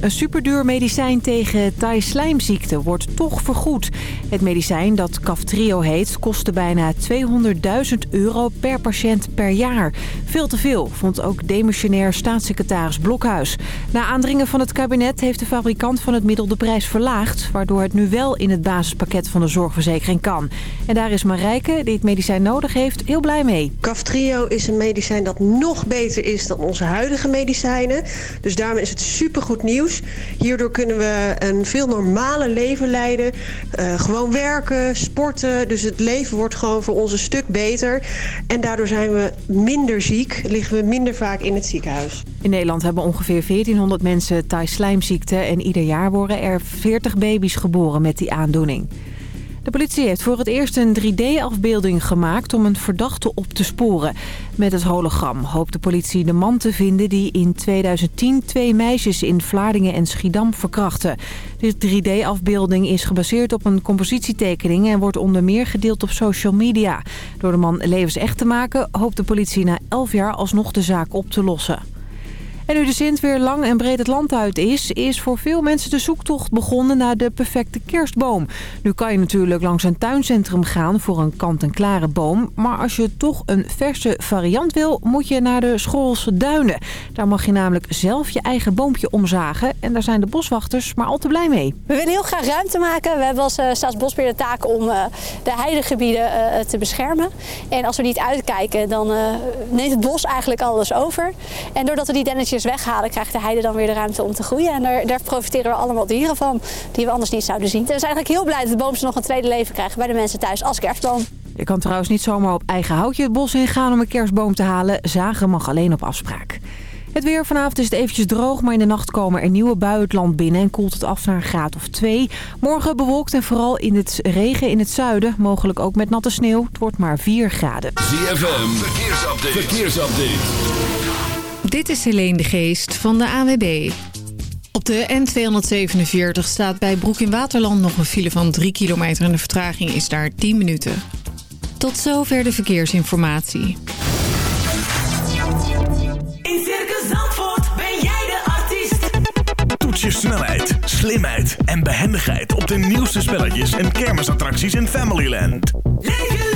Een superduur medicijn tegen Thai-slijmziekte wordt toch vergoed. Het medicijn, dat Kaftrio heet, kostte bijna 200.000 euro per patiënt per jaar. Veel te veel, vond ook demissionair staatssecretaris Blokhuis. Na aandringen van het kabinet heeft de fabrikant van het middel de prijs verlaagd... waardoor het nu wel in het basispakket van de zorgverzekering kan. En daar is Marijke, die het medicijn nodig heeft, heel blij mee. Kaftrio is een medicijn dat nog beter is dan onze huidige medicijnen. Dus daarom is het supergoed nieuws. Hierdoor kunnen we een veel normaler leven leiden. Uh, gewoon werken, sporten. Dus het leven wordt gewoon voor ons een stuk beter. En daardoor zijn we minder ziek. Liggen we minder vaak in het ziekenhuis. In Nederland hebben ongeveer 1400 mensen Thai-slijmziekte. En ieder jaar worden er 40 baby's geboren met die aandoening. De politie heeft voor het eerst een 3D-afbeelding gemaakt om een verdachte op te sporen. Met het hologram hoopt de politie de man te vinden die in 2010 twee meisjes in Vlaardingen en Schiedam verkrachtte. De 3D-afbeelding is gebaseerd op een compositietekening en wordt onder meer gedeeld op social media. Door de man levensecht te maken hoopt de politie na 11 jaar alsnog de zaak op te lossen. En nu de Sint weer lang en breed het land uit is... is voor veel mensen de zoektocht begonnen naar de perfecte kerstboom. Nu kan je natuurlijk langs een tuincentrum gaan voor een kant-en-klare boom. Maar als je toch een verse variant wil, moet je naar de Schoolse Duinen. Daar mag je namelijk zelf je eigen boompje omzagen. En daar zijn de boswachters maar al te blij mee. We willen heel graag ruimte maken. We hebben als uh, Staatsbosbeheer de taak om uh, de heidegebieden uh, te beschermen. En als we niet uitkijken, dan neemt het bos eigenlijk alles over. En doordat we die dennetjes weghalen, krijgt de heide dan weer de ruimte om te groeien. En daar, daar profiteren we allemaal dieren van, die we anders niet zouden zien. We zijn eigenlijk heel blij dat de boom nog een tweede leven krijgt bij de mensen thuis als kerstboom. Je kan trouwens niet zomaar op eigen houtje het bos ingaan om een kerstboom te halen. Zagen mag alleen op afspraak. Het weer vanavond is het eventjes droog, maar in de nacht komen er nieuwe buien het land binnen en koelt het af naar een graad of twee. Morgen bewolkt en vooral in het regen in het zuiden, mogelijk ook met natte sneeuw. Het wordt maar 4 graden. ZFM, verkeersupdate. verkeersupdate. Dit is Helene de Geest van de AWB. Op de N247 staat bij Broek in Waterland nog een file van 3 kilometer... en de vertraging is daar 10 minuten. Tot zover de verkeersinformatie. In Circus Zandvoort ben jij de artiest. Toets je snelheid, slimheid en behendigheid... op de nieuwste spelletjes en kermisattracties in Familyland. Leef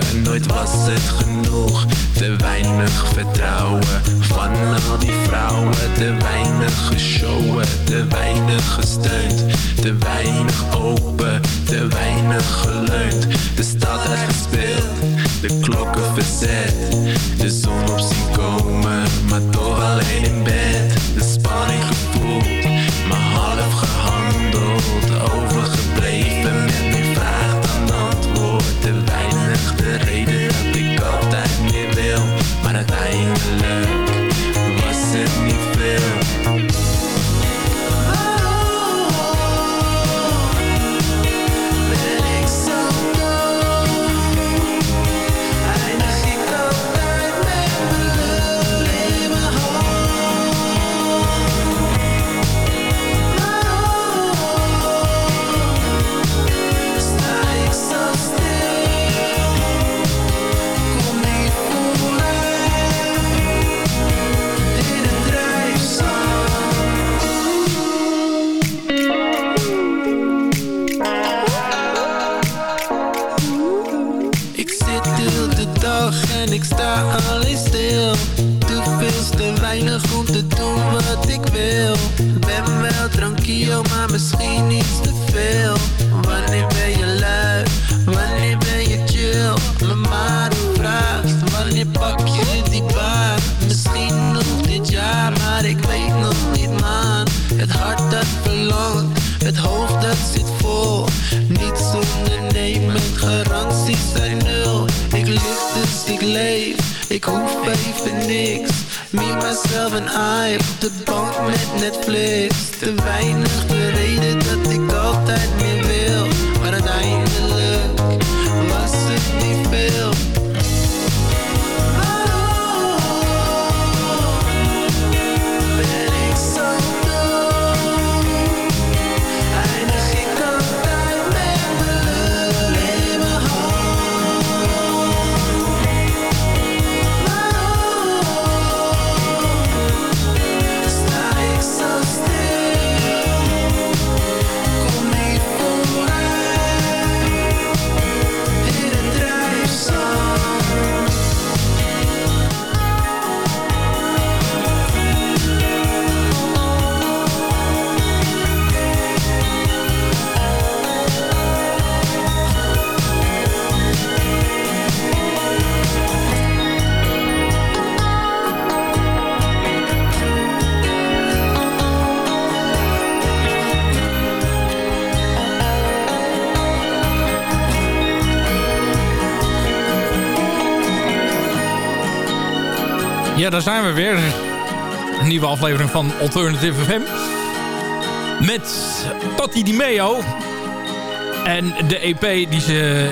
Nooit was het genoeg. Te weinig vertrouwen van al die vrouwen. Te weinig geshowen, te weinig gesteund. Te weinig open, te weinig geleund. De stad gespeeld, de klokken verzet. De zon op zien komen, maar toch alleen in bed. Me, myself en I op de bank met Netflix. Te weinig de reden dat ik altijd meer Ja, daar zijn we weer. Een nieuwe aflevering van Alternative FM. Met Tati Di Meo. En de EP die ze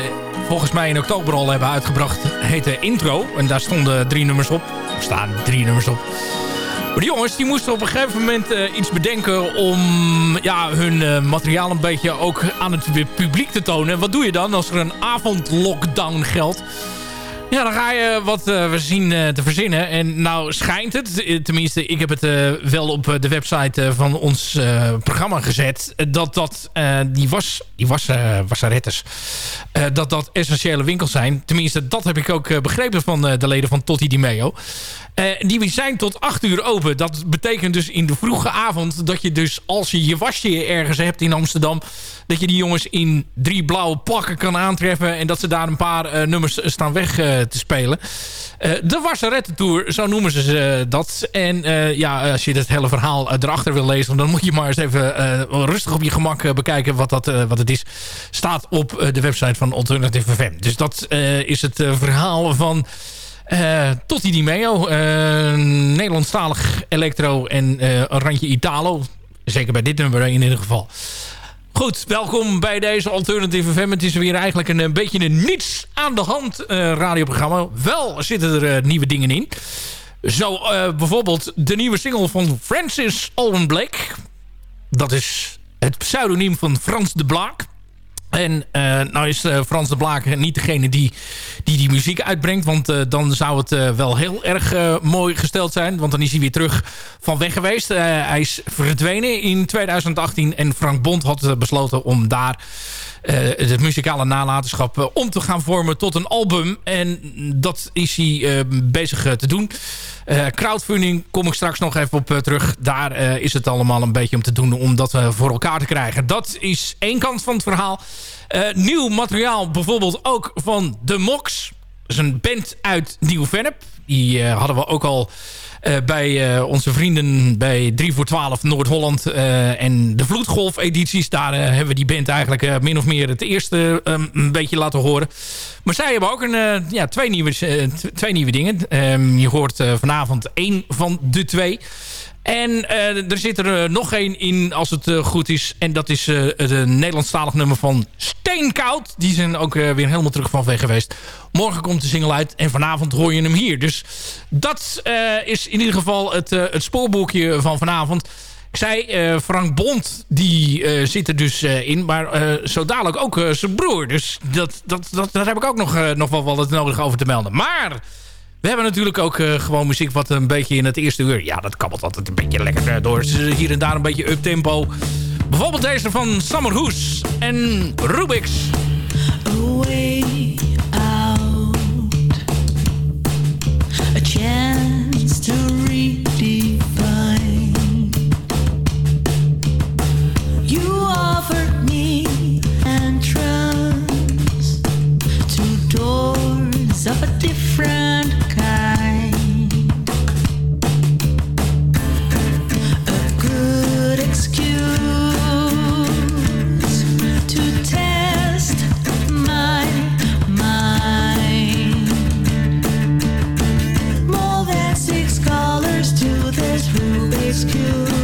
volgens mij in oktober al hebben uitgebracht heette Intro. En daar stonden drie nummers op. Er staan drie nummers op. Maar die jongens die moesten op een gegeven moment eh, iets bedenken om ja, hun eh, materiaal een beetje ook aan het publiek te tonen. Wat doe je dan als er een avondlockdown geldt? Ja, dan ga je wat eh, we zien eh, te verzinnen. En nou schijnt het, eh, tenminste ik heb het wel op de website van ons programma gezet... dat dat die was, die was, wasserettes, dat dat essentiële winkels zijn. Tenminste, dat heb ik ook begrepen van de leden van Totti Di Meo. Die zijn tot 8 uur open. Dat betekent dus in de vroege avond dat je dus als je je wasje ergens hebt in Amsterdam... dat je die jongens in drie blauwe pakken kan aantreffen... en dat ze daar een paar nummers staan weg te spelen. Eh, de Wasseretten Tour, zo noemen ze eh, dat. En eh, ja, als je het hele verhaal eh, erachter wil lezen... dan moet je maar eens even eh, rustig op je gemak eh, bekijken wat, dat, eh, wat het is. Staat op eh, de website van Alternative FM. Dus dat eh, is het eh, verhaal van... Uh, Totti Di Meo, Nederlandstalig electro en uh, randje Italo. Zeker bij dit nummer in ieder geval. Goed, welkom bij deze Alternative FM. Het is weer eigenlijk een, een beetje een niets aan de hand uh, radioprogramma. Wel zitten er uh, nieuwe dingen in. Zo uh, bijvoorbeeld de nieuwe single van Francis Alban Blake. Dat is het pseudoniem van Frans de Blaak. En uh, nou is uh, Frans de Blaak niet degene die die, die muziek uitbrengt. Want uh, dan zou het wel heel erg mooi gesteld zijn. Want dan is hij weer terug van weg geweest. hij is verdwenen in 2018. En Frank Bond had besloten om daar het muzikale nalatenschap om te gaan vormen tot een album. En dat is hij bezig te doen. Crowdfunding kom ik straks nog even op terug. Daar is het allemaal een beetje om te doen om dat voor elkaar te krijgen. Dat is één kant van het verhaal. nieuw materiaal bijvoorbeeld ook van The Mox. Dat is een band uit Nieuw-Vennep. Die hadden we ook al uh, bij uh, onze vrienden bij 3 voor 12 Noord-Holland en de Vloedgolf-edities. Daar hebben we die band eigenlijk min of meer het eerste um, een beetje laten horen. Maar zij hebben ook een, ja, twee, nieuwe, twee nieuwe dingen. Um, je hoort vanavond één van de twee. En uh, er zit er uh, nog één in als het uh, goed is. En dat is het Nederlandstalig nummer van Steenkoud. Die zijn ook weer helemaal terug van weg geweest. Morgen komt de single uit en vanavond hoor je hem hier. Dus dat is in ieder geval het, het spoorboekje van vanavond. Ik zei, Frank Bond, die zit er dus in. Maar zo dadelijk ook zijn broer. Dus dat, dat, dat, daar heb ik ook nog, nog wel wat nodig over te melden. Maar... We hebben natuurlijk ook eh, gewoon muziek wat een beetje in het eerste uur... Ja, dat kabbelt altijd een beetje lekker eh, door. Hier en daar een beetje up-tempo. Bijvoorbeeld deze van Samerhoes en Rubik's. Away out. A chance to redefine. You offered me entrance to doors of a rescue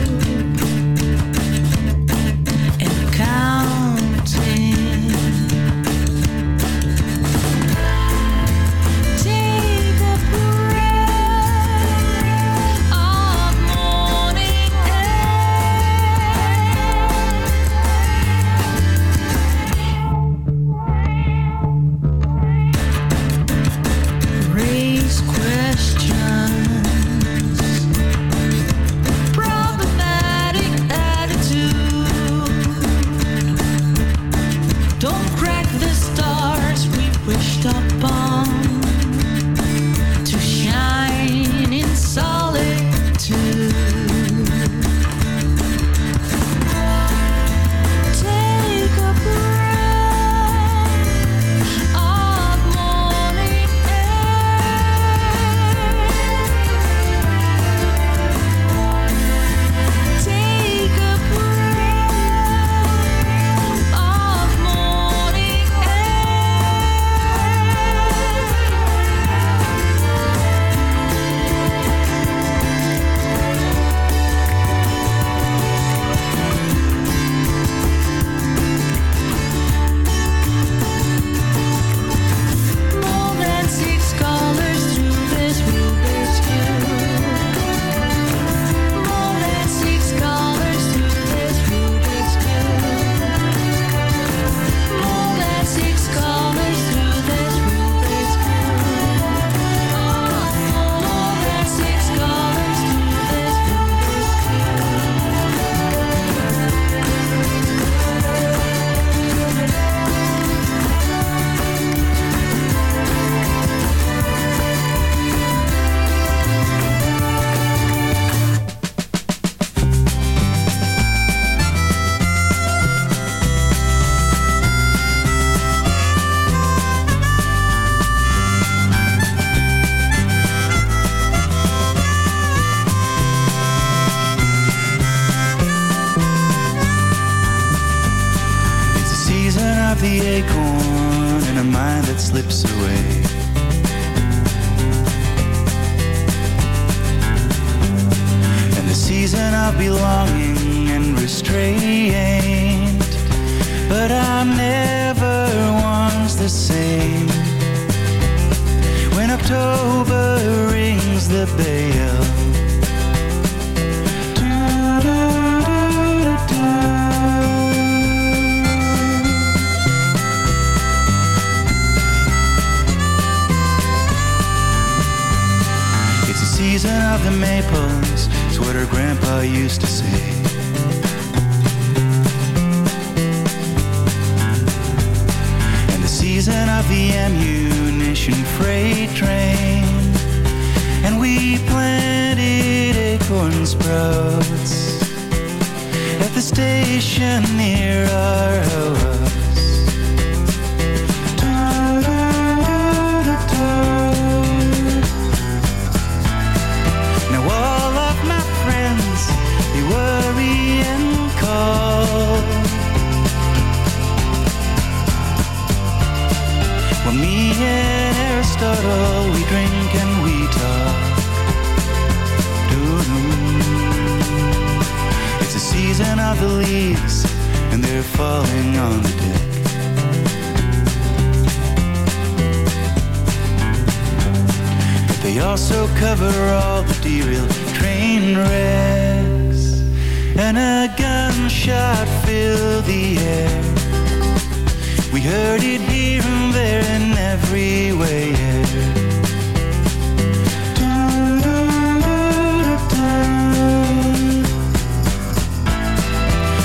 It here and there and everywhere.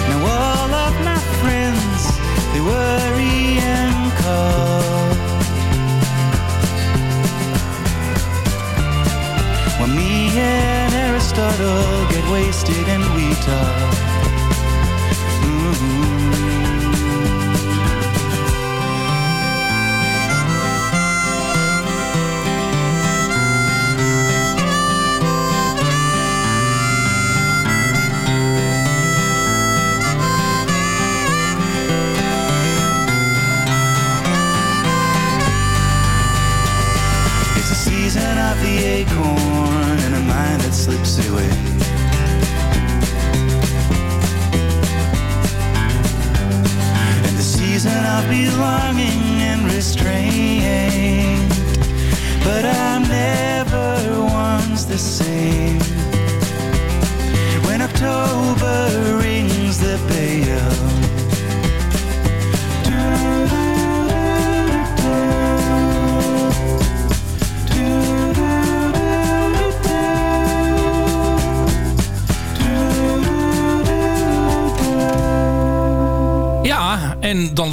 Now all of my friends, they worry and call. When me and Aristotle get wasted and we talk.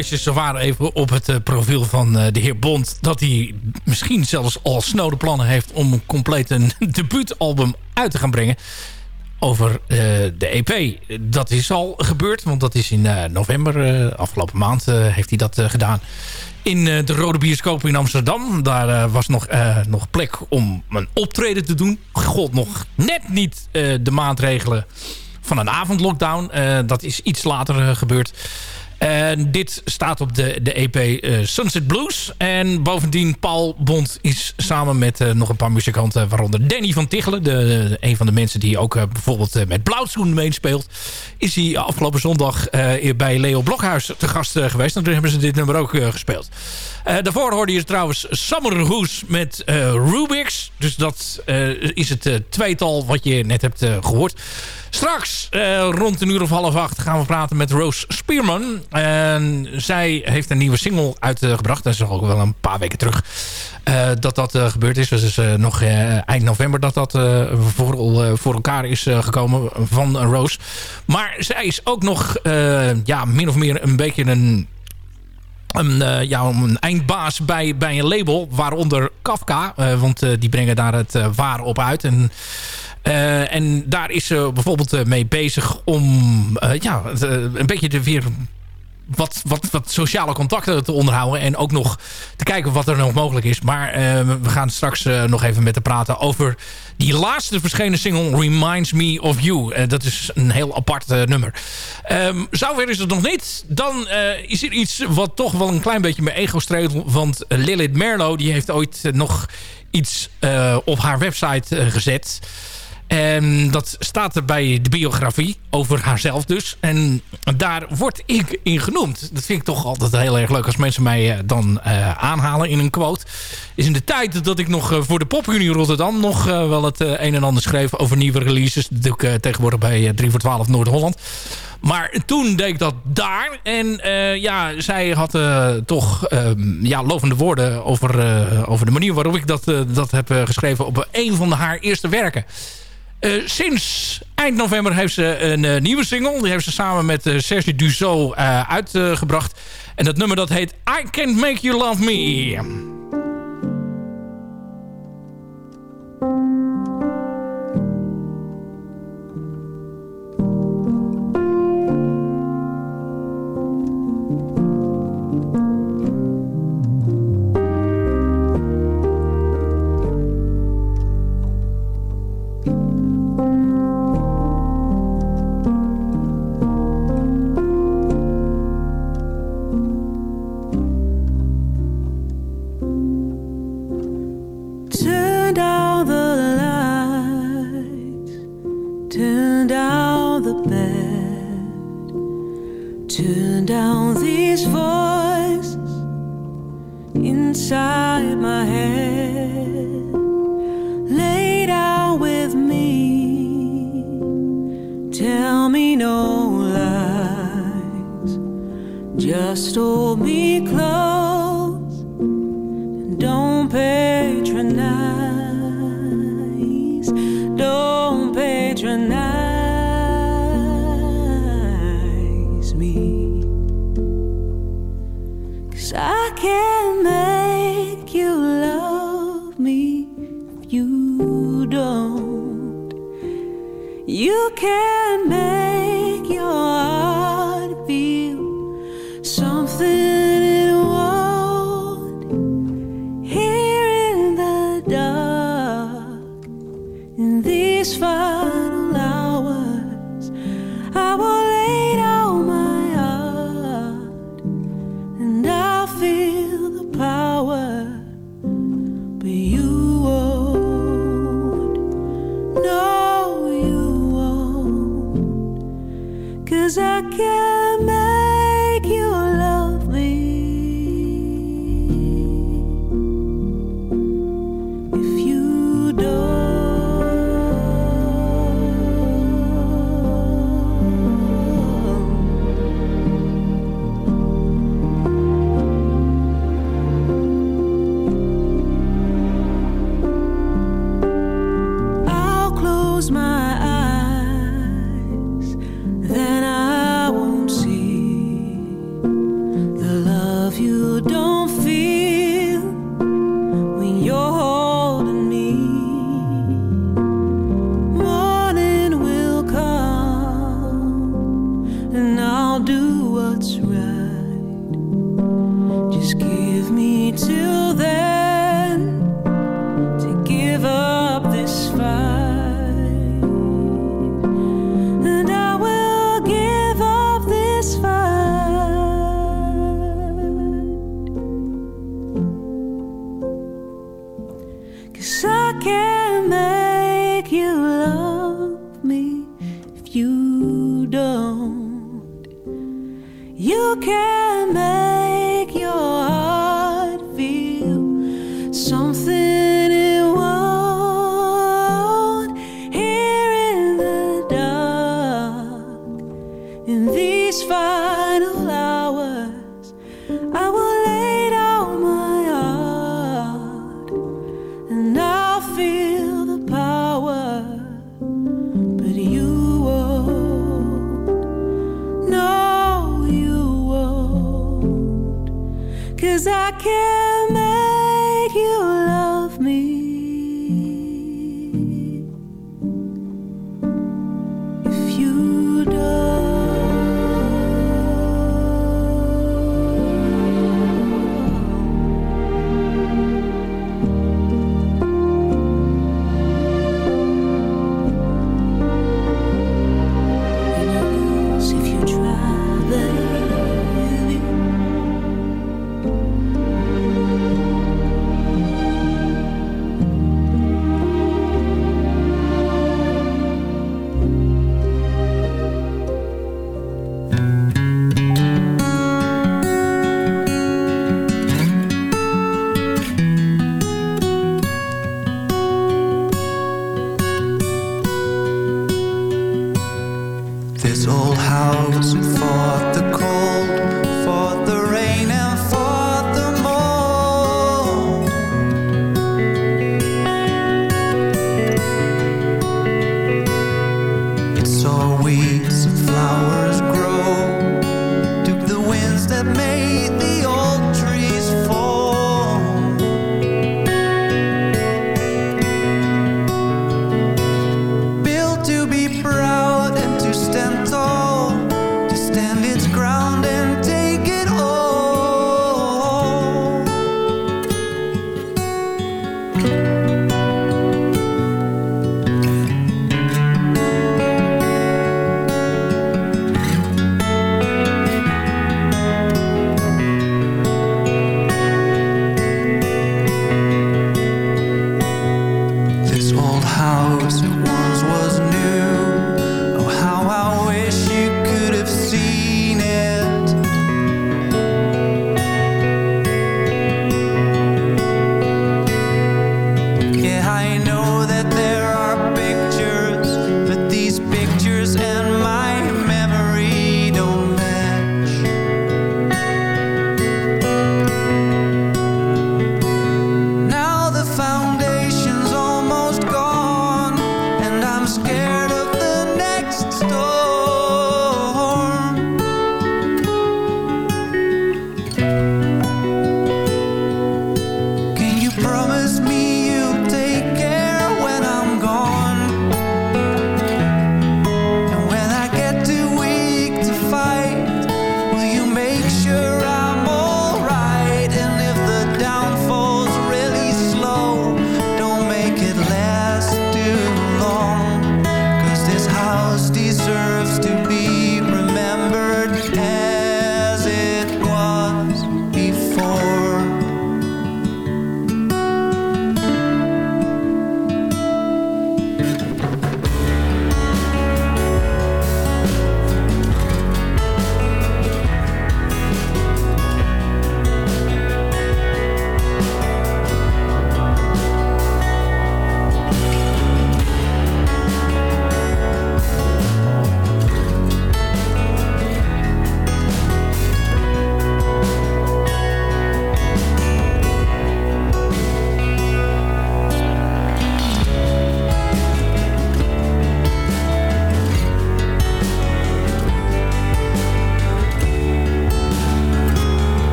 En dan lees je zowaar even op het eh, profiel van eh, de heer Bond... dat hij misschien zelfs al snode plannen heeft... om compleet een debuutalbum uit te gaan brengen over eh, de EP. Dat is al gebeurd, want dat is in november, afgelopen maand, heeft hij dat gedaan. In de Rode Bioscoop in Amsterdam. Daar was nog, nog plek om een optreden te doen. God, nog net niet de maatregelen van een avondlockdown. Dat is iets later gebeurd. En dit staat op de, de EP eh, Sunset Blues. En bovendien Paul Bond is samen met eh, nog een paar muzikanten... waaronder Danny van Tichelen. De, een van de mensen die ook eh, bijvoorbeeld met Blauwzoen meespeelt. Is hij afgelopen zondag bij Leo Blokhuis te gast geweest. En toen hebben ze dit nummer ook gespeeld. Daarvoor hoorde je trouwens Summer Hoes met Rubix. Dus dat is het tweetal wat je net hebt eh, gehoord. Straks, eh, rond een uur of half acht, gaan we praten met Rose Spearman. En zij heeft een nieuwe single uitgebracht. Dat is al wel een paar weken terug eh, dat dat eh, gebeurd is. Dus eh, nog eind november dat dat voor, voor elkaar is gekomen van Rose. Maar zij is ook nog ja, min of meer een beetje een een, ja, een eindbaas bij, bij een label, waaronder Kafka. want die brengen daar het waar op uit. En, eh, en daar is ze bijvoorbeeld eh, mee bezig om eh, ja, een beetje de weer wat, wat, wat sociale contacten te onderhouden. En ook nog te kijken wat er nog mogelijk is. Maar we gaan straks nog even met te praten over die laatste verschenen single Reminds Me of You. dat is een heel apart nummer. Um, zover is het nog niet. Dan is er iets wat toch wel een klein beetje mijn ego streelt. Want Lilith Merlo die heeft ooit nog iets op haar website gezet... En dat staat er bij de biografie over haarzelf dus. En daar word ik in genoemd. Dat vind ik toch altijd heel erg leuk als mensen mij eh, dan uh, aanhalen in een quote. Is in de tijd dat ik nog uh, voor de Popunie Rotterdam nog wel het een en ander schreef over nieuwe releases. Ik tegenwoordig bij 3 voor 12 Noord-Holland. Maar toen deed ik dat daar. En ja, zij had toch uh, ja, lovende woorden over, over de manier waarop ik dat, dat heb geschreven op een van haar eerste werken. Uh, sinds eind november heeft ze een uh, nieuwe single. Die heeft ze samen met uh, Serge uitgebracht. en dat nummer dat heet I Can't Make You Love Me. in these final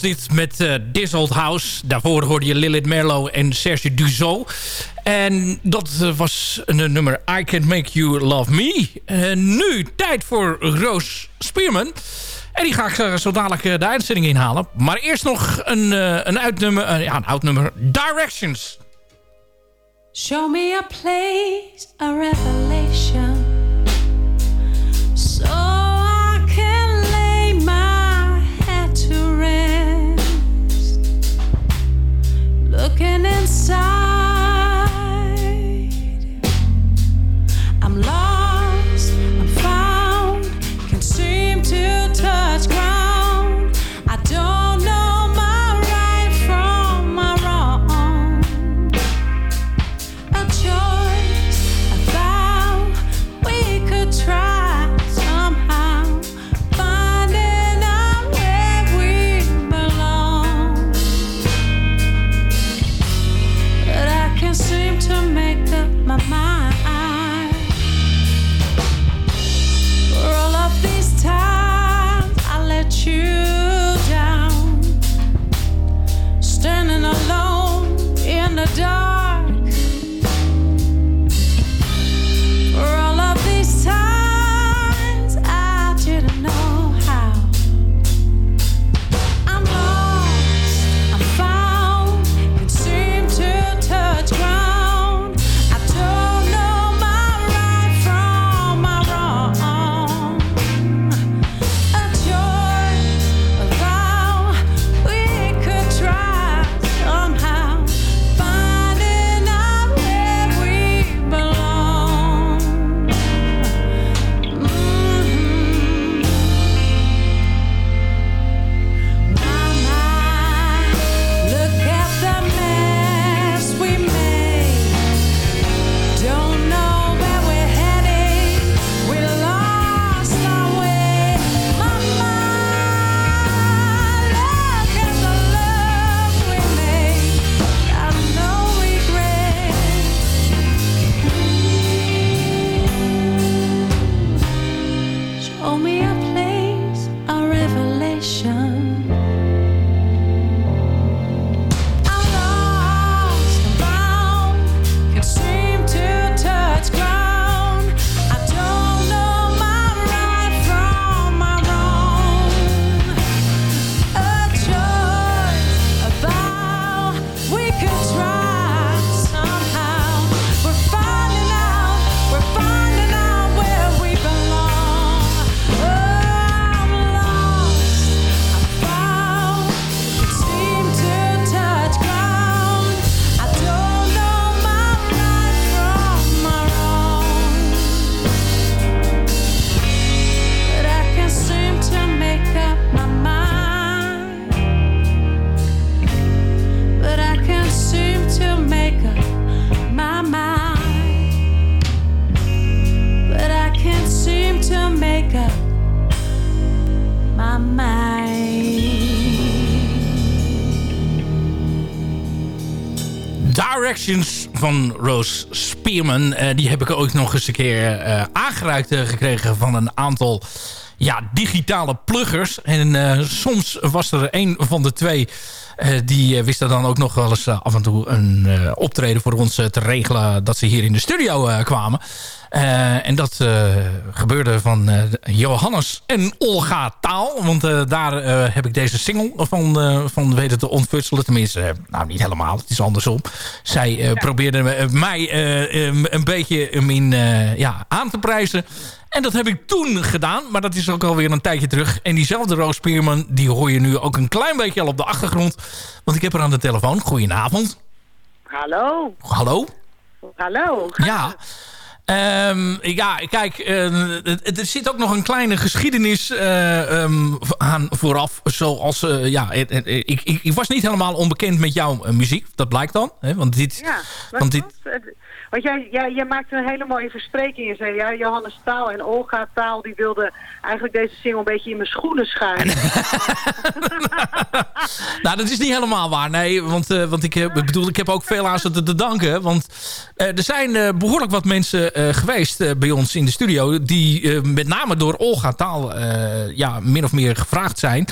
was dit met uh, This Old House. Daarvoor hoorde je Lilith Merlo en Serge Duzo. En dat eh, was een eh, nummer I Can't Make You Love Me. Uh, nu tijd voor Roos Spearman. En die ga ik zo dadelijk de uitzending inhalen. Maar eerst nog een, een, uitnummer, ja, een oud nummer. Directions. Show me a place, a revelation. looking inside. Van Rose Spearman. Eh, die heb ik ook nog eens een keer eh, aangereikt eh, gekregen van een aantal ja, digitale pluggers. En soms was er een van de twee... die eh, wisten dan ook nog wel eens af en toe een optreden voor ons te regelen... dat ze hier in de studio kwamen. Eh, en dat eh, gebeurde van eh, Johannes en Olga Taal. Want eh, daar eh, heb ik deze single van, eh, van weten te ontfutselen. Tenminste, nou niet helemaal, het is andersom. Zij eh, probeerde me- mij een beetje hem in, eh, ja, aan te prijzen. En dat heb ik toen gedaan, maar dat is ook alweer een tijdje terug. En diezelfde Roos Spearman, die hoor je nu ook een klein beetje al op de achtergrond. Want ik heb haar aan de telefoon. Goedenavond. Hallo. Hallo? Hallo. Ja. Ehm, ja, kijk, eh, het- er zit ook nog een kleine geschiedenis eh, ehm, aan vooraf. Zoals, eh, ja, ik, ik, ik was niet helemaal onbekend met jouw eh, muziek. Dat blijkt dan. Hè? Want dit, Ja, want dit. Want jij, jij, jij maakte een hele mooie verspreking. Je zei, ja, Johannes Taal en Olga Taal... die wilden eigenlijk deze single een beetje in mijn schoenen schuiven. nou, dat is niet helemaal waar. Nee, want, eh, want ik, heb, ik bedoel, ik heb ook veel aan ze te, te danken. Want eh, er zijn eh, behoorlijk wat mensen eh, geweest eh, bij ons in de studio... die eh, met name door Olga Taal eh, ja, min of meer gevraagd zijn.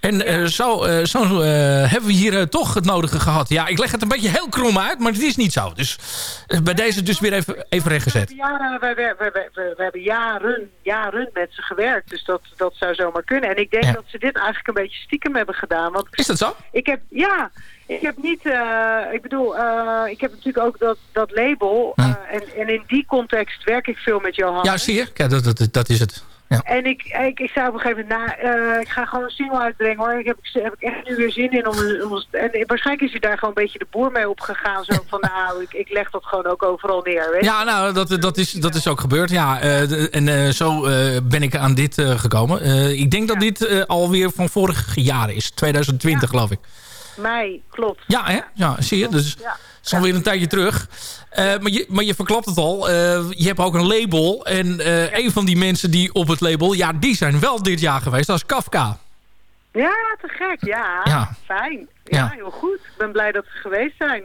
En eh, zo, eh, zo eh, hebben we hier eh, toch het nodige gehad. Ja, ik leg het een beetje heel krom uit, maar het is niet zo. Dus eh, bij deze dus weer even, even rechtgezet. Ja, wij, wij, wij, wij- wij- we hebben jaren, jaren met ze gewerkt. Dus dat, dat zou zomaar kunnen. En ik denk Ja. dat ze dit eigenlijk een beetje stiekem hebben gedaan. Want Is dat zo? Ik heb, ja, ik heb niet, eh, ik bedoel, eh, ik heb natuurlijk ook dat, dat label. eh, en, en in die context werk ik veel met Johannes. Ja, zie je? Ja, dat, dat, dat is het. Ja. En ik, ik, ik zei op een gegeven moment, nou, eh, ik ga gewoon een single uitbrengen hoor. Ik heb, heb ik echt nu weer zin in. Om, om, en waarschijnlijk is hij daar gewoon een beetje de boer mee opgegaan. Zo van, nou, ik, ik leg dat gewoon ook overal neer. Weet? Ja, nou, dat, dat, is, dat is ook gebeurd. Ja, eh, en eh, zo ben ik aan dit gekomen. Ik denk dat dit eh, alweer van vorig jaar is. 2020, geloof ik. Mij, klopt. Ja, hè? Ja, zie je? Dus Ja. is alweer een tijdje terug. Eh, maar, je, maar je verklapt het al. Eh, je hebt ook een label. En eh, een van die mensen die op het label... Ja, die zijn wel dit jaar geweest. Dat is Kafka. Ja, te gek. Ja, Ja. fijn. Ja, Ja. heel goed. Ik ben blij dat ze geweest zijn.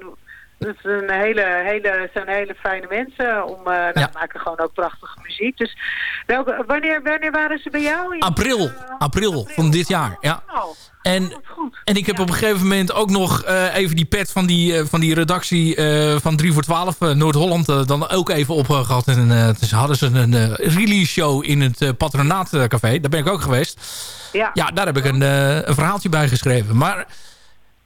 Het zijn hele, hele, zijn hele fijne mensen. Om, eh nou, Ja. maken gewoon ook prachtige muziek. Dus welke, wanneer, wanneer waren ze bij jou? In- April. April van dit jaar. Ja. Oh, En, en ik heb op een gegeven moment ook nog eh, even die pet van die, eh, van die redactie eh, van 3 voor 12 eh, Noord-Holland eh, dan ook even opgehad. En eh, dus hadden ze een eh, release show in het eh, Patronaatcafé. Daar ben ik ook geweest. Ja. Ja, daar heb ik een, eh, een verhaaltje bij geschreven. Maar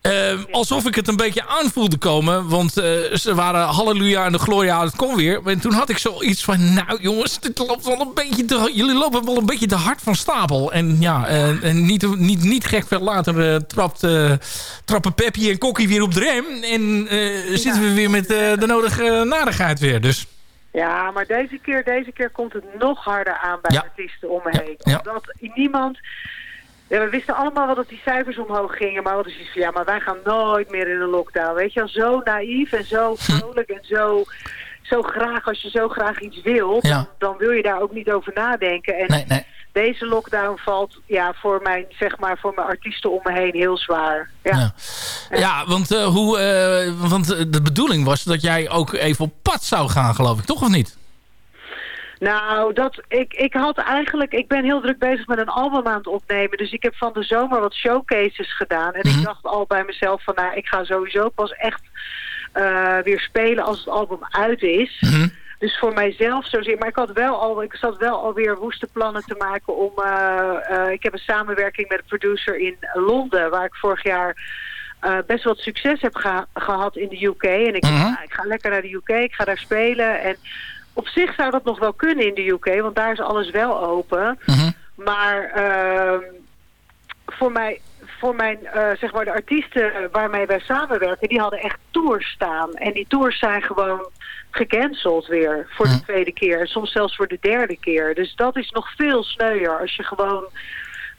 eh, alsof ik het een beetje aanvoelde komen. Want eh, ze waren halleluja en de gloria, het kon weer. En toen had ik zoiets van, nou jongens, dit loopt wel een beetje te, jullie lopen wel een beetje te hard van stapel. En ja, eh, en niet, niet, niet gek veel later eh, trapt, trappen Peppy en Kokkie weer op de rem. En zitten we weer met de nodige narigheid weer. Dus Ja, maar deze keer, deze keer komt het nog harder aan bij Ja. artiesten om me heen. Ja. Omdat niemand... Ja, we wisten allemaal wel dat die cijfers omhoog gingen, maar wat is iets van, ja, maar wij gaan nooit meer in een lockdown. Weet je wel, zo naïef en zo vrolijk en zo, zo graag, als je zo graag iets wil, Ja. dan, dan wil je daar ook niet over nadenken. En nee, nee. deze lockdown valt ja, voor, mijn, zeg maar, voor mijn artiesten om me heen heel zwaar. Ja. Ja, want, eh, hoe, eh, want eh, de bedoeling was dat jij ook even op pad zou gaan, geloof ik. Toch of niet? Nou, dat, ik, ik had eigenlijk, ik ben heel druk bezig met een album aan het opnemen. Dus ik heb van de zomer wat showcases gedaan. En ik dacht al bij mezelf van, nou, ik ga sowieso pas echt eh, weer spelen als het album uit is. Dus voor mijzelf zozeer. Maar ik had wel al, ik zat wel alweer woeste plannen te maken om. eh, eh, ik heb een samenwerking met een producer in Londen, waar ik vorig jaar eh, best wat succes heb geha- gehad in de UK. En ik, dacht, nou, ik ga lekker naar de UK, ik ga daar spelen. En op zich zou dat nog wel kunnen in de UK, want daar is alles wel open. Maar ehm, voor mij, voor mijn, eh, zeg maar de artiesten waarmee wij samenwerken, die hadden echt tours staan. En die tours zijn gewoon gecanceld weer voor de tweede keer. En soms zelfs voor de derde keer. Dus dat is nog veel sneuier als je gewoon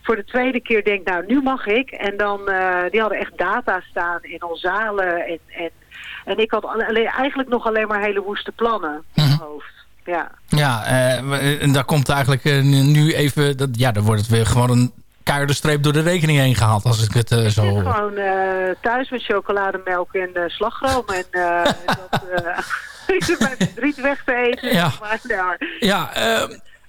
voor de tweede keer denkt, nou nu mag ik. En dan, eh, die hadden echt data staan in al zalen. En, en, en ik had alle- alleen, eigenlijk nog alleen maar hele woeste plannen in mijn hoofd. ja. Ja, eh, en daar komt eigenlijk eh, nu even... Dat, ja, dan wordt het weer gewoon een keiharde streep door de rekening heen gehaald. Als ik het eh, zo Ik gewoon thuis met chocolademelk en slagroom. En dat, ik zit mijn verdriet weg te eten. Ja. Maar, Ja,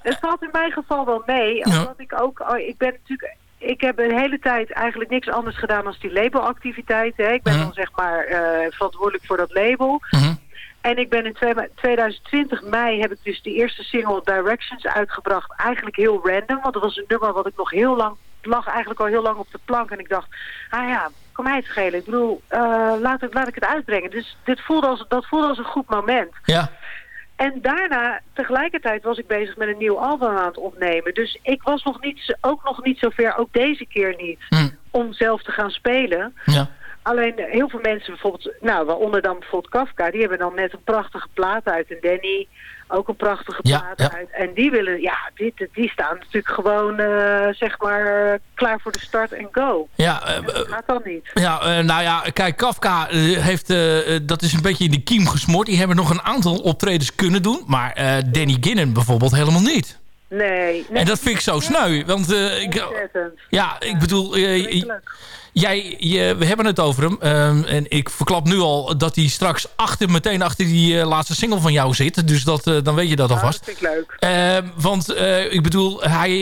het valt in mijn geval wel mee. Ja. Omdat ik ook... oh, ik ben natuurlijk... Ik heb een hele tijd eigenlijk niks anders gedaan dan die labelactiviteiten. hè. Ik ben Mhm. dan zeg maar eh, verantwoordelijk voor dat label. Mhm. En ik ben in twee- 2020 mei heb ik dus die eerste single Directions uitgebracht. Eigenlijk heel random, want dat was een nummer wat ik nog heel lang... Het lag eigenlijk al heel lang op de plank. En ik dacht, ah ja, kom mij het schelen. Ik bedoel, eh, laat, het, laat ik het uitbrengen. Dus dit voelde als, dat voelde als een goed moment. ja. En daarna, tegelijkertijd was ik bezig met een nieuw album aan het opnemen. Dus ik was nog niet, ook nog niet zover, ook deze keer niet, Hm. om zelf te gaan spelen. Ja. Alleen eh, heel veel mensen bijvoorbeeld, nou waaronder dan bijvoorbeeld Kafka, die hebben dan net een prachtige plaat uit. En Danny ook een prachtige plaat ja. uit. En die willen, ja, dit, die staan natuurlijk gewoon, eh, zeg maar, klaar voor de start en go. Ja, En dat gaat dan niet. Ja, nou ja, kijk, Kafka heeft, dat is een beetje in de kiem gesmoord. Die hebben nog een aantal optredens kunnen doen. Maar Danny Ginnon bijvoorbeeld helemaal niet. Nee. nee En dat vind ik zo sneu. Want ik, ja, ik bedoel. Jij, je, we hebben het over hem. ehm, en ik verklap nu al dat hij straks achter, meteen achter die eh, laatste single van jou zit. Dus dat, eh, dan weet je dat alvast. dat vind ik leuk. Ehm, want eh, ik bedoel, hij,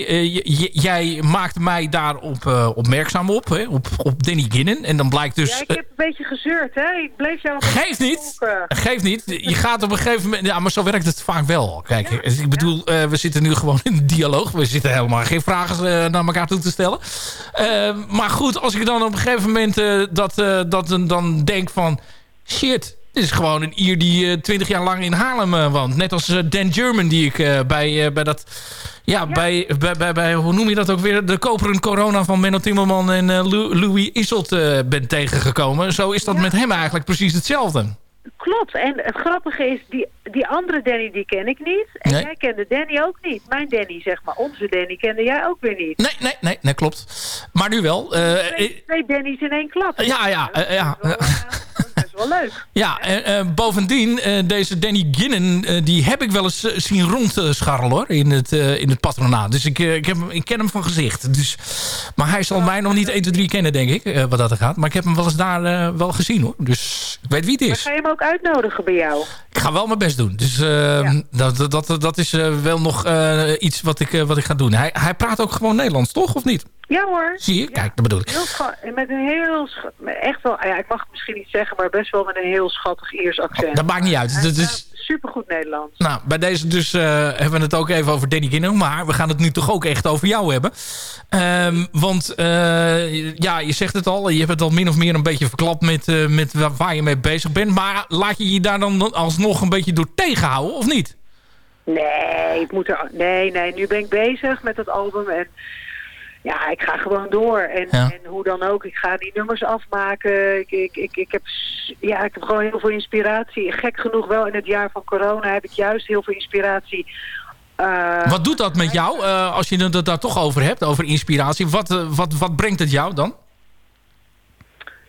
jij maakte mij daarop opmerkzaam op, hè, op, op Danny Ginnon. En dan blijkt dus... ja, ik heb een beetje gezeurd, hè. Ik bleef jou... Geeft niet. Geeft niet. Je gaat op een gegeven moment... Ja, maar zo werkt het vaak wel. Kijk, ik bedoel, we zitten nu gewoon in een dialoog. We zitten helemaal geen vragen naar elkaar toe te stellen. Eh, maar goed, als ik dan op een gegeven moment eh, dat, eh, dat dan denk van... Shit, dit is gewoon een Ier die twintig jaar lang in Haarlem eh, woont. Net als eh, Dan German die ik eh, bij, eh, bij dat... Ja, Bij, bij, bij, bij, hoe noem je dat ook weer? De koperen corona van Menno Timmerman en eh, Lou- Louis Isselt eh, ben tegengekomen. Zo is dat met hem eigenlijk precies hetzelfde. Klopt. En het grappige is, die, die andere Danny die ken ik niet. En Nee. jij kende Danny ook niet. Mijn Danny, zeg maar. Onze Danny kende jij ook weer niet. Nee, nee, nee, nee klopt. Maar nu wel. Eh, Twee, twee Danny's in één klap. ja, ja, eh, ja. Wel leuk. Ja, eh, eh, bovendien, eh, deze Danny Ginnen, eh, die heb ik wel eens zien rondscharrelen hoor, in het, in het patronaat. Dus ik, ik, heb, ik ken hem van gezicht. Dus, maar hij zal mij nog niet 1, 2, 3 kennen, denk ik, wat dat er gaat. Maar ik heb hem wel eens daar wel gezien hoor. Dus ik weet wie het Maar is. ga je hem ook uitnodigen bij jou? Ik ga wel mijn best doen. Dus eh, dat, dat, dat, dat is wel nog iets wat ik, wat ik ga doen. Hij, hij praat ook gewoon Nederlands, toch? Of niet? Ja hoor. Zie je? Kijk, dat bedoel ik. Heel en met een heel... Echt wel... Ja, ik mag het misschien niet zeggen, maar best wel met een heel schattig Iers accent. Dat maakt niet uit. Dat is, Supergoed Nederlands. Nou, bij deze dus eh, hebben we het ook even over Danny Ginno. Maar we gaan het nu toch ook echt over jou hebben. Ehm, want eh, ja, je zegt het al. Je hebt het al min of meer een beetje verklapt met, eh, met waar, waar je mee bezig bent. Maar laat je je daar dan alsnog een beetje door tegenhouden, of niet? Nee, ik moet er... Nee, nee, nu ben ik bezig met het album en... Ja, ik ga gewoon door. En, Ja. en hoe dan ook, ik ga die nummers afmaken. Ik, ik, ik, ik, heb, ja, ik heb gewoon heel veel inspiratie. Gek genoeg wel in het jaar van corona heb ik juist heel veel inspiratie. eh, Wat doet dat met jou, eh, als je het daar toch over hebt, over inspiratie? Wat, eh, wat, wat brengt het jou dan?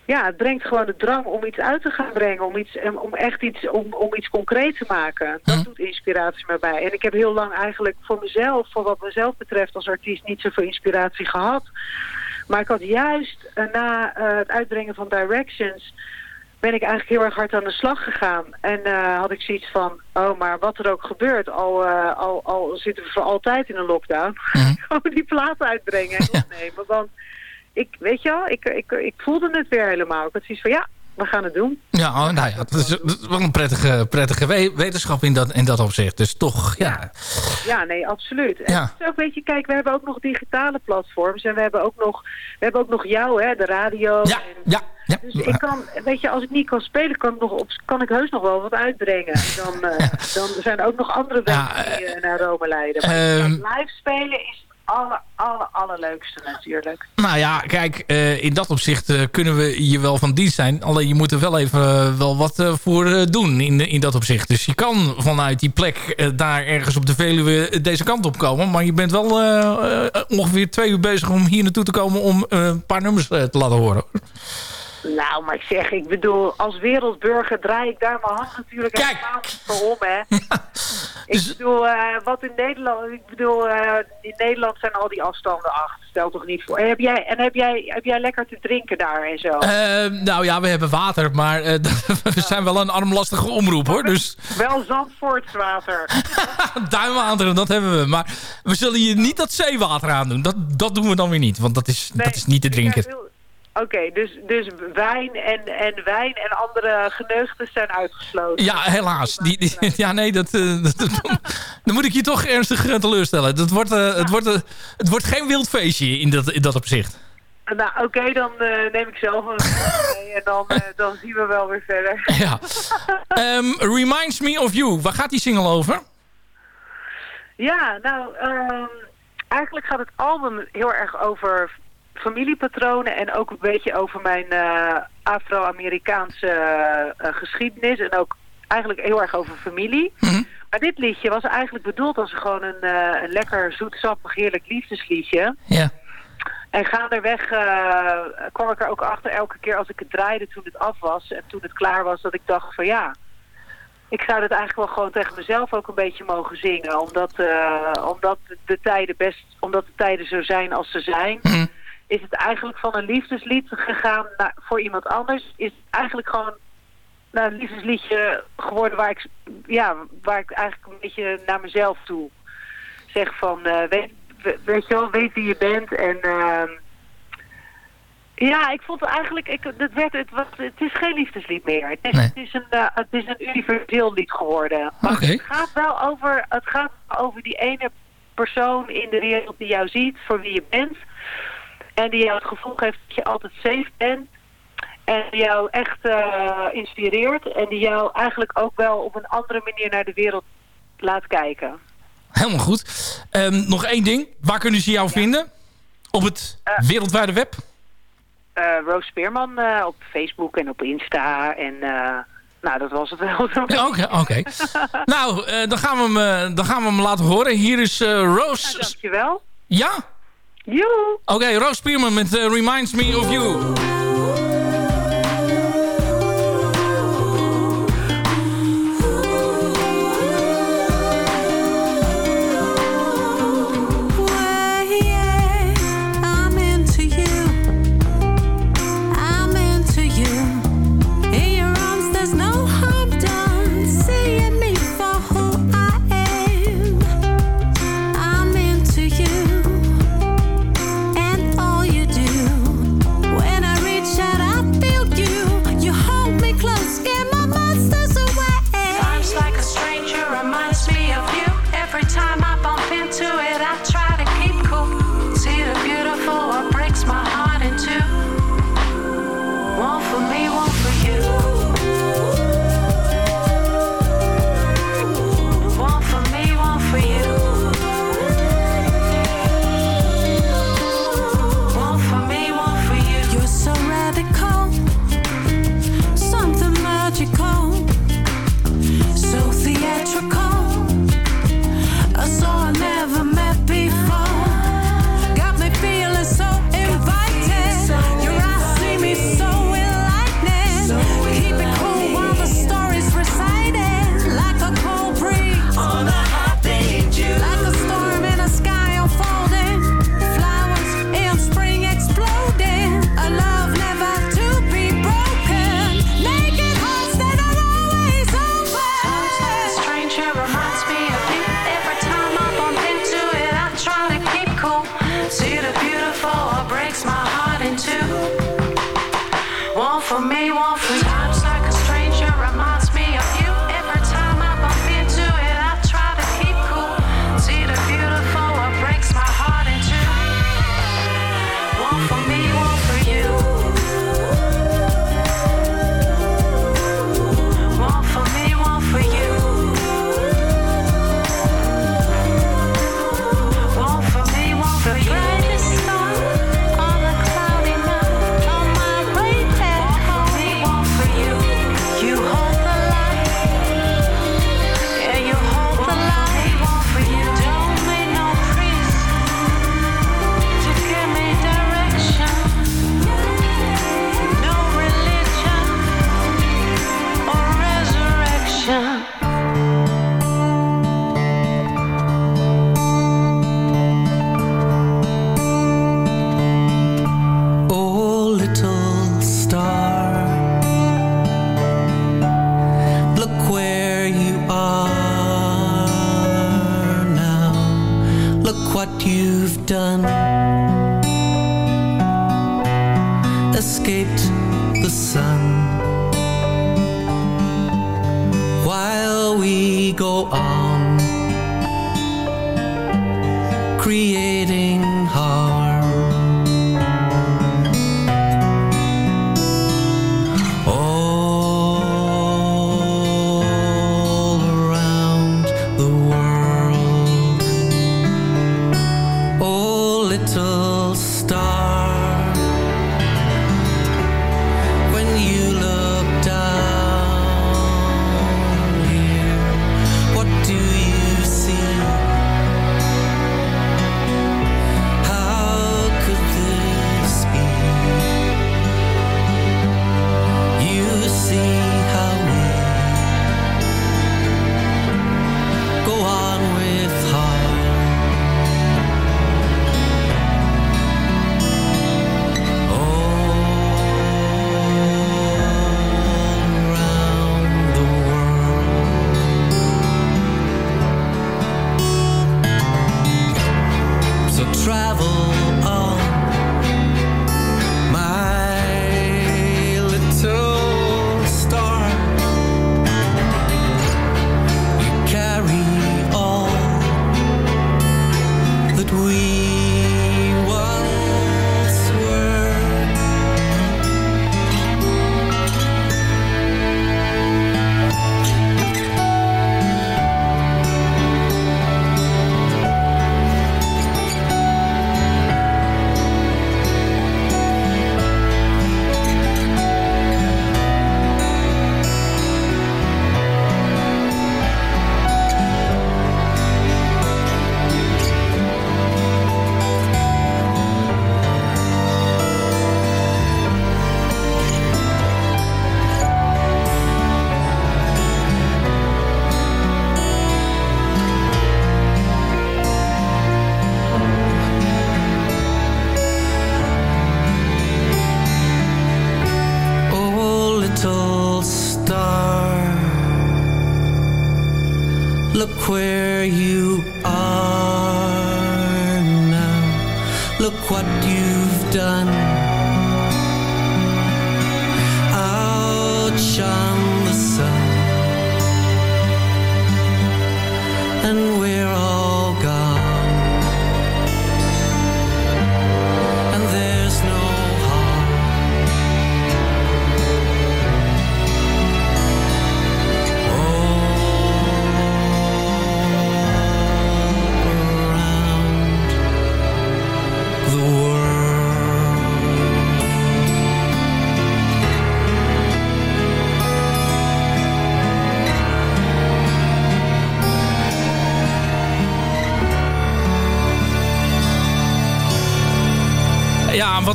Ja, het brengt gewoon de drang om iets uit te gaan brengen. Om, iets, em, om echt iets, om, om iets concreet te maken. Dat doet inspiratie met mij. En ik heb heel lang eigenlijk voor mezelf, voor wat mezelf betreft als artiest, niet zoveel inspiratie gehad. Maar ik had juist eh, na eh, het uitbrengen van Directions ben ik eigenlijk heel erg hard aan de slag gegaan. En eh, had ik zoiets van, oh, maar wat er ook gebeurt, al, eh, al, al zitten we voor altijd in een lockdown. Gewoon die plaat uitbrengen en opnemen. Want ik, weet je wel, ik, ik, ik voelde het weer helemaal. Ik had zoiets van, ja, we gaan het doen. Ja, oh, nou ja, dat is, dat is wel een prettige, prettige we- wetenschap in dat, in dat opzicht. Dus toch, ja. Ja, nee, absoluut. En Ja. ook, weet je, kijk, we hebben ook nog digitale platforms. En we hebben ook nog, we hebben ook nog jou, hè, de radio. Ja, ja, ja. Dus ik kan, weet je, als ik niet kan spelen, kan ik, nog op, kan ik heus nog wel wat uitbrengen. Dan, eh, dan zijn er ook nog andere wegen die eh, naar Rome leiden. Maar Ehm. live spelen is aller, aller, allerleukste natuurlijk. Nou ja, kijk, eh, in dat opzicht eh, kunnen we je wel van dienst zijn. Alleen je moet er wel even eh, wel wat voor doen in, in dat opzicht. Dus je kan vanuit die plek daar ergens op de Veluwe deze kant op komen. Maar je bent wel ongeveer twee uur bezig om hier naartoe te komen om een paar nummers te laten horen. Nou, maar ik zeg, ik bedoel, als wereldburger draai ik daar mijn hand natuurlijk helemaal niet voor om, hè. Ik bedoel, eh, wat in Nederland, ik bedoel, eh, in Nederland zijn al die afstanden acht. Stel toch niet voor. En heb jij, en heb jij, heb jij lekker te drinken daar en zo? Eh, nou ja, we hebben water, maar we zijn wel een armlastige omroep hoor. Dus Wel Zandvoortswater. duimwater, dat hebben we. Maar we zullen je niet dat zeewater aandoen. Dat, dat doen we dan weer niet, want dat is, dat is niet te drinken. Oké, dus, dus wijn en, en wijn en andere geneugten zijn uitgesloten. Ja, helaas. Die, die- ja, nee, dat, eh, dat- dan moet ik je toch ernstig eh, teleurstellen. Dat wordt, eh, het, wordt, het wordt geen wild feestje in dat, in dat opzicht. Nou, oké, dan neem ik zelf een mee en dan, dan zien we wel weer verder. Ja. Ehm, Reminds Me of You. Waar gaat die single over? Ja, nou, ehm, eigenlijk gaat het album heel erg over familiepatronen en ook een beetje over mijn eh, Afro-Amerikaanse eh, geschiedenis en ook eigenlijk heel erg over familie. Maar dit liedje was eigenlijk bedoeld als gewoon een, eh, een lekker zoetsappig heerlijk liefdesliedje. Ja. En gaandeweg eh kwam ik er ook achter elke keer als ik het draaide toen het af was en toen het klaar was dat ik dacht van ja, ik zou dit eigenlijk wel gewoon tegen mezelf ook een beetje mogen zingen. Omdat, eh, omdat de tijden best, omdat de tijden zo zijn als ze zijn. Is het eigenlijk van een liefdeslied gegaan naar, voor iemand anders. Is het eigenlijk gewoon nou, een liefdesliedje geworden waar ik, ja, waar ik eigenlijk een beetje naar mezelf toe zeg van, eh, weet, we- weet je wel, weet wie je bent en... ehm, ja, ik vond het eigenlijk, ik, het, werd, het, was, het is geen liefdeslied meer. Het is, Nee. het is, een, eh, het is een universeel lied geworden. Maar het gaat wel over, het gaat over die ene persoon in de wereld die jou ziet voor wie je bent. En die jou het gevoel geeft dat je altijd safe bent. En die jou echt eh, inspireert. En die jou eigenlijk ook wel op een andere manier naar de wereld laat kijken. Helemaal goed. Ehm, nog één ding. Waar kunnen ze jou vinden? Op het wereldwijde web? Eh Roos Speerman eh, op Facebook en op Insta. En eh, nou, dat was het wel. Oké, oké. nou, eh, dan, gaan we hem, eh, dan gaan we hem laten horen. Hier is eh Roos... Dankjewel. Ja? Joe. Oké, Roos Spearman met eh, Reminds Me of You.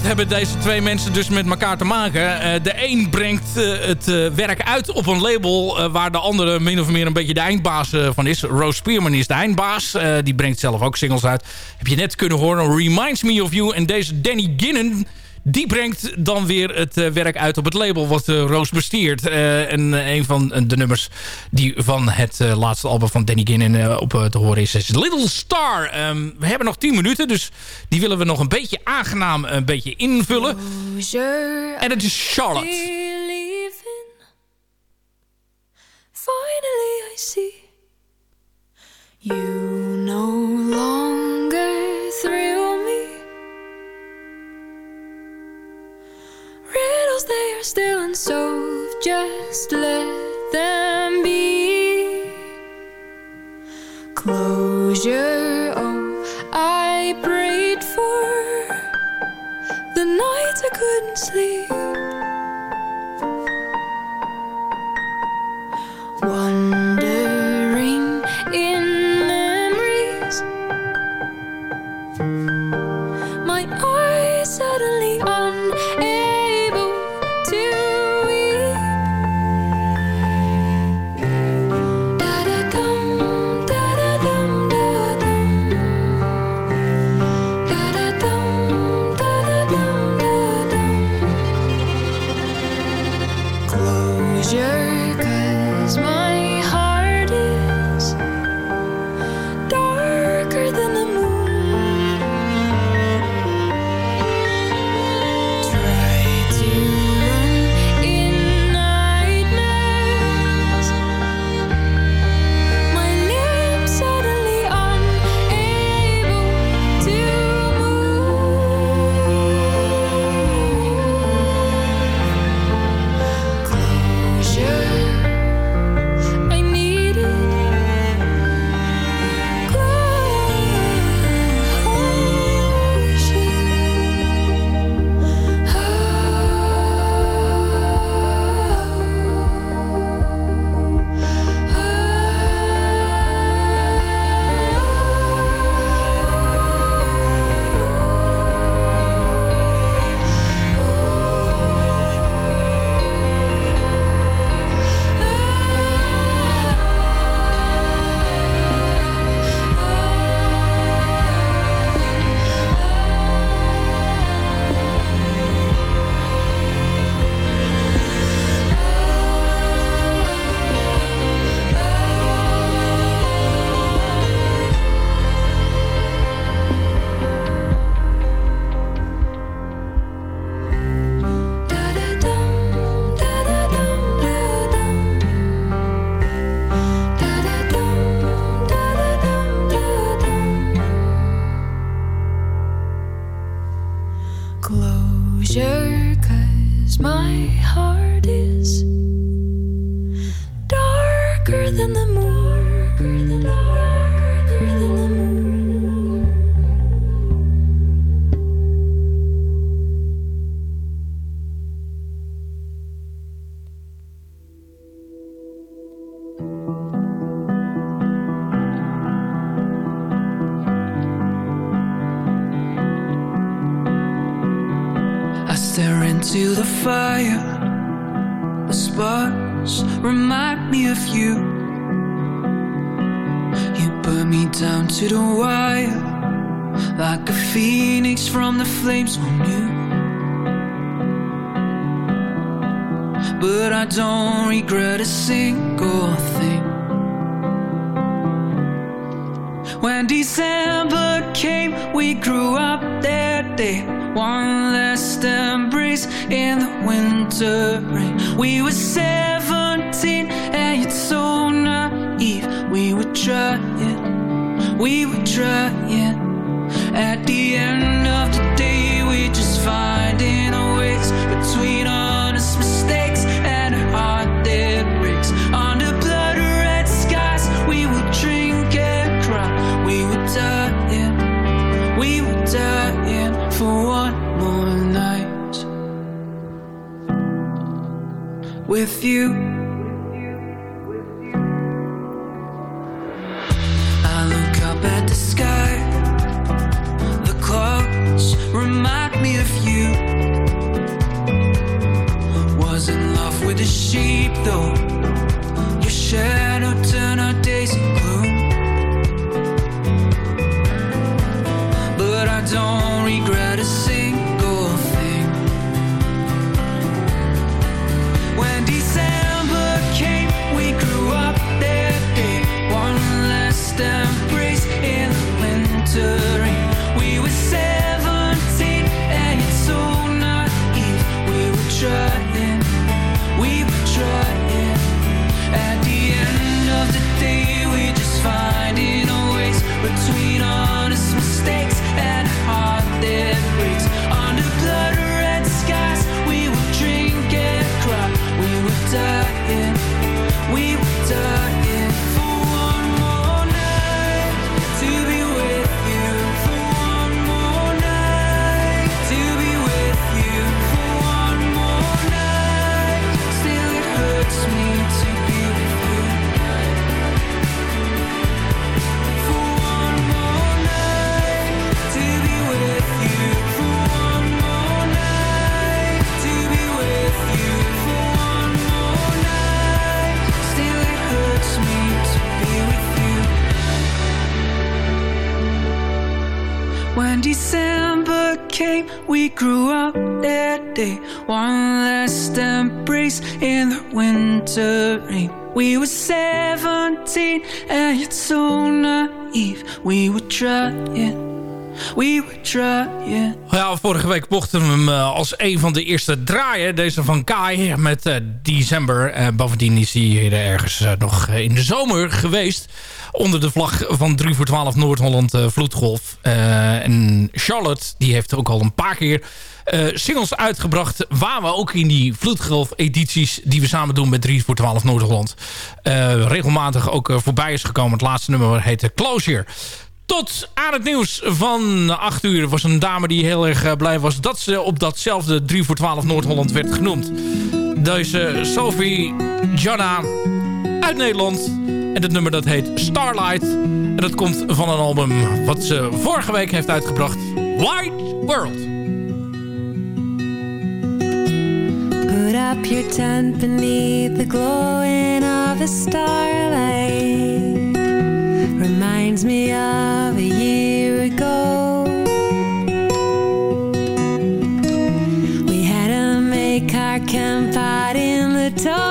Hebben deze twee mensen dus met elkaar te maken? Eh, de een brengt eh, het eh, werk uit op een label... waar de andere min of meer een beetje de eindbaas van is. Rose Spearman is de eindbaas. Die brengt zelf ook singles uit. Heb je net kunnen horen. Reminds Me of You. En deze Danny Ginnon... Die brengt dan weer het eh, werk uit op het label wat eh, Roos bestiert. Eh, en een van de nummers die van het laatste album van Danny Ginnon eh, op te horen is, is Little Star. Ehm, we hebben nog 10 minuten, dus die willen we nog een beetje aangenaam een beetje invullen. En het is Charlotte. Finally, I see you no longer thrill Riddles, they are still unsolved. Just let them be. Closure, oh, I prayed for the nights I couldn't sleep. years into the fire. The sparks remind me of you. You put me down to the wire. Like a phoenix from the flames on you. But I don't regret a single thing. When December came, we grew up that day. One last embrace in the winter rain. We were 17 and yet so naive. We were trying, we were trying. With you. Vorige week mochten we hem eh, als een van de eerste draaien. Deze van Kai met eh, December. Eh, bovendien is hij hier ergens nog in de zomer geweest. Onder de vlag van 3 voor 12 Noord-Holland Vloedgolf. En Charlotte die heeft ook al een paar keer singles uitgebracht. Waar we ook in die Vloedgolf edities die we samen doen met 3 voor 12 Noord-Holland. regelmatig ook voorbij is gekomen. Het laatste nummer heette Closure. Tot aan het nieuws van 8 uur was een dame die heel erg eh, blij was... dat ze op datzelfde 3 voor 12 Noord-Holland werd genoemd. Deze Sophie Jana uit Nederland. En het nummer dat heet Starlight. En dat komt van een album wat ze vorige week heeft uitgebracht. White World. Put up your tent beneath the glowing of a starlight. Reminds me of a year ago. We had to make our camp in the total